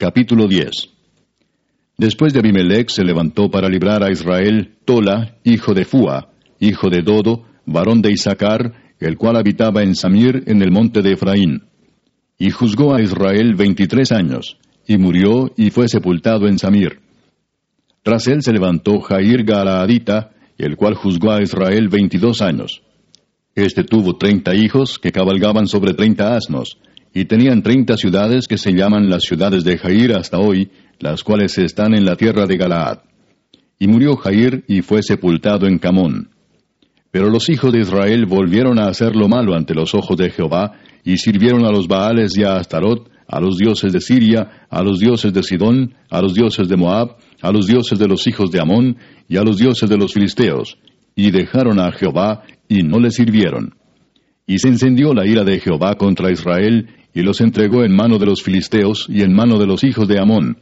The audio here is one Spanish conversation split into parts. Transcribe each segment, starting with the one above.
Capítulo 10 Después de Abimelech se levantó para librar a Israel Tola, hijo de Fua, hijo de Dodo, varón de Isaacar, el cual habitaba en Samir en el monte de Efraín. Y juzgó a Israel veintitrés años, y murió y fue sepultado en Samir. Tras él se levantó Jair Galaadita, el cual juzgó a Israel veintidós años. Este tuvo treinta hijos que cabalgaban sobre treinta asnos, y tenían treinta ciudades que se llaman las ciudades de Jair hasta hoy, las cuales están en la tierra de Galaad. Y murió Jair y fue sepultado en Camón. Pero los hijos de Israel volvieron a hacer lo malo ante los ojos de Jehová, y sirvieron a los Baales y a Astarot, a los dioses de Siria, a los dioses de Sidón, a los dioses de Moab, a los dioses de los hijos de Amón, y a los dioses de los filisteos, y dejaron a Jehová, y no le sirvieron. Y se encendió la ira de Jehová contra Israel, y los entregó en mano de los filisteos y en mano de los hijos de Amón,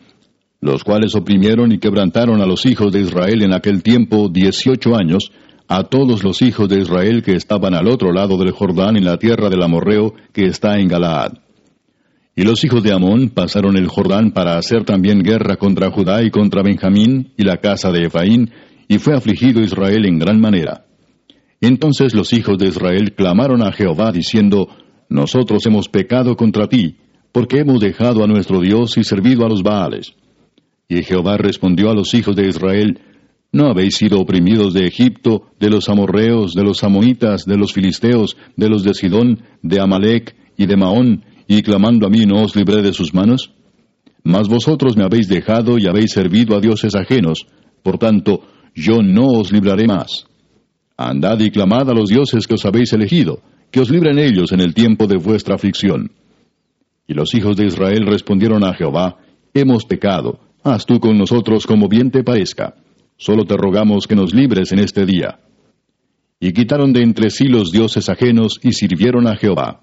los cuales oprimieron y quebrantaron a los hijos de Israel en aquel tiempo dieciocho años, a todos los hijos de Israel que estaban al otro lado del Jordán en la tierra del Amorreo que está en Galaad. Y los hijos de Amón pasaron el Jordán para hacer también guerra contra Judá y contra Benjamín y la casa de Efraín, y fue afligido Israel en gran manera. Entonces los hijos de Israel clamaron a Jehová diciendo, Nosotros hemos pecado contra ti, porque hemos dejado a nuestro Dios y servido a los Baales. Y Jehová respondió a los hijos de Israel, ¿No habéis sido oprimidos de Egipto, de los amorreos, de los amonitas, de los filisteos, de los de Sidón, de Amalec y de Maón, y clamando a mí no os libré de sus manos? Mas vosotros me habéis dejado y habéis servido a dioses ajenos, por tanto, yo no os libraré más. Andad y clamad a los dioses que os habéis elegido, que os libren ellos en el tiempo de vuestra aflicción. Y los hijos de Israel respondieron a Jehová, Hemos pecado, haz tú con nosotros como bien te parezca. Solo te rogamos que nos libres en este día. Y quitaron de entre sí los dioses ajenos y sirvieron a Jehová.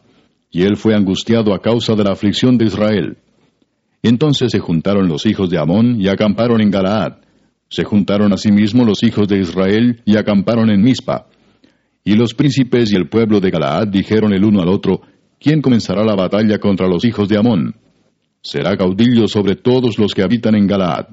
Y él fue angustiado a causa de la aflicción de Israel. Entonces se juntaron los hijos de Amón y acamparon en Galaad. Se juntaron asimismo los hijos de Israel y acamparon en Mizpa. Y los príncipes y el pueblo de Galaad dijeron el uno al otro, ¿quién comenzará la batalla contra los hijos de Amón? Será caudillo sobre todos los que habitan en Galaad.